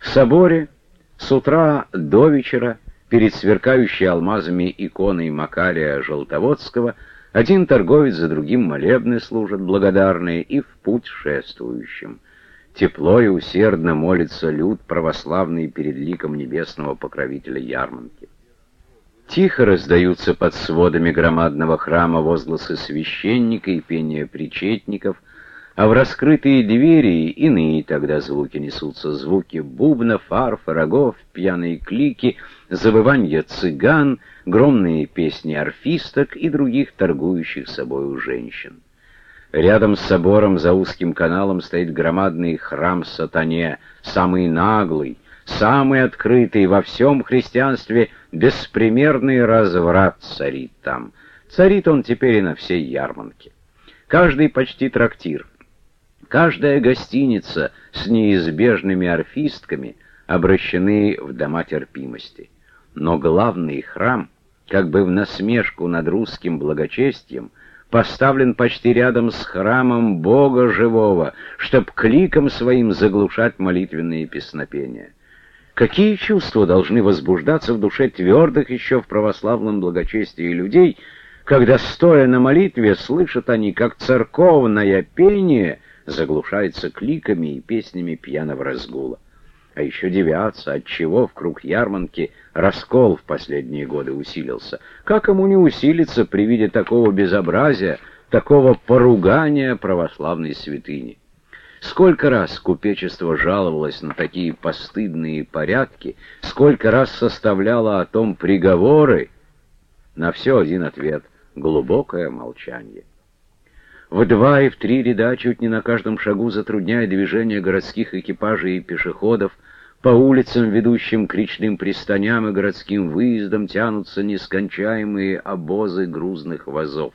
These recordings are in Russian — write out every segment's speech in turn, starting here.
В соборе с утра до вечера перед сверкающей алмазами иконой Макария Желтоводского один торговец за другим молебны служат благодарные и в путь шествующим. Тепло и усердно молится люд православный перед ликом небесного покровителя Ярманки. Тихо раздаются под сводами громадного храма возгласы священника и пение причетников, а в раскрытые двери иные тогда звуки несутся, звуки бубнов, арф, рогов, пьяные клики, завывания цыган, громные песни арфисток и других торгующих собою женщин. Рядом с собором за узким каналом стоит громадный храм сатане, самый наглый, самый открытый во всем христианстве, беспримерный разврат царит там. Царит он теперь и на всей Ярманке. Каждый почти трактир, каждая гостиница с неизбежными орфистками обращены в дома терпимости. Но главный храм, как бы в насмешку над русским благочестием, поставлен почти рядом с храмом Бога живого, чтоб кликом своим заглушать молитвенные песнопения. Какие чувства должны возбуждаться в душе твердых еще в православном благочестии людей, когда, стоя на молитве, слышат они, как церковное пение заглушается кликами и песнями пьяного разгула а еще девятся, отчего в круг ярманки раскол в последние годы усилился. Как ему не усилиться при виде такого безобразия, такого поругания православной святыни? Сколько раз купечество жаловалось на такие постыдные порядки, сколько раз составляло о том приговоры, на все один ответ — глубокое молчание. В два и в три ряда, чуть не на каждом шагу затрудняя движение городских экипажей и пешеходов, по улицам, ведущим к речным пристаням и городским выездам, тянутся нескончаемые обозы грузных вазов.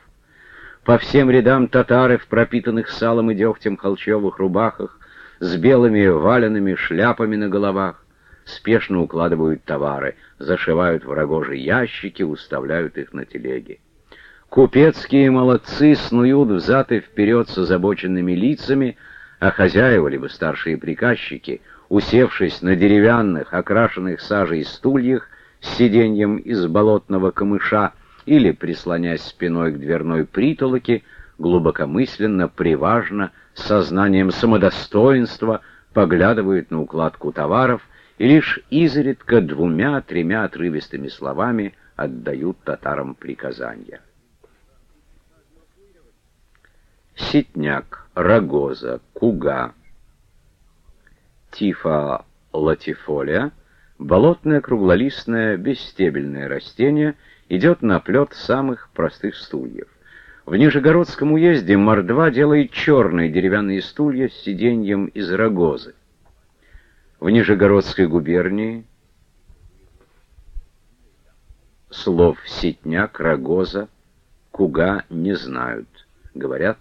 По всем рядам татары в пропитанных салом и дегтем холчевых рубахах, с белыми валенными шляпами на головах, спешно укладывают товары, зашивают в рогожи ящики, уставляют их на телеги. Купецкие молодцы снуют взад и вперед с озабоченными лицами, а хозяева, либо старшие приказчики, усевшись на деревянных, окрашенных сажей стульях с сиденьем из болотного камыша или прислонясь спиной к дверной притолоке, глубокомысленно, приважно, с сознанием самодостоинства поглядывают на укладку товаров и лишь изредка двумя-тремя отрывистыми словами отдают татарам приказания. Ситняк, рогоза, куга, тифа латифолия, болотное круглолистное бесстебельное растение, идет на плет самых простых стульев. В Нижегородском уезде мордва делает черные деревянные стулья с сиденьем из рогозы. В Нижегородской губернии слов ситняк, рогоза, куга не знают. Говорят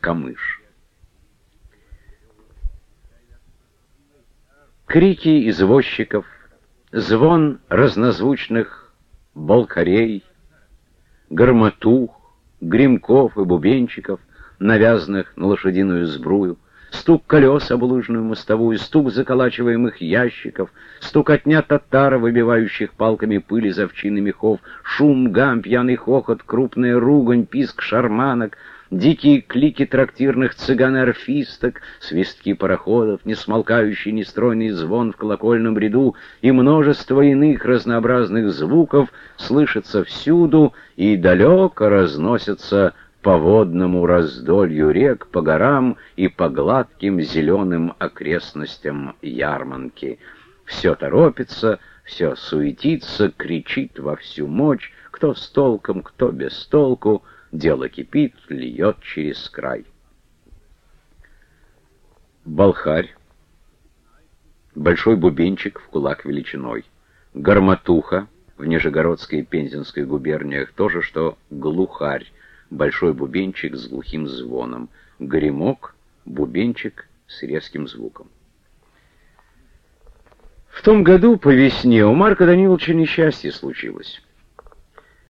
камыш. Крики извозчиков, звон разнозвучных болкарей, громотух, гримков и бубенчиков, навязанных на лошадиную сбрую, стук колес об лыжную мостовую, стук заколачиваемых ящиков, стук отня татара, выбивающих палками пыли из овчины мехов, шум, гам, пьяный хохот, крупная ругань, писк шарманок — дикие клики трактирных цыган-орфисток, свистки пароходов, несмолкающий нестройный звон в колокольном ряду и множество иных разнообразных звуков слышатся всюду и далеко разносятся по водному раздолью рек, по горам и по гладким зеленым окрестностям Ярманки. Все торопится, все суетится, кричит во всю мощь, кто с толком, кто без толку — дело кипит, льет через край. Болхарь, большой бубенчик в кулак величиной, гарматуха в Нижегородской и Пензенской губерниях, тоже что глухарь, большой бубенчик с глухим звоном, гремок, бубенчик с резким звуком. В том году по весне у Марка Даниловича несчастье случилось.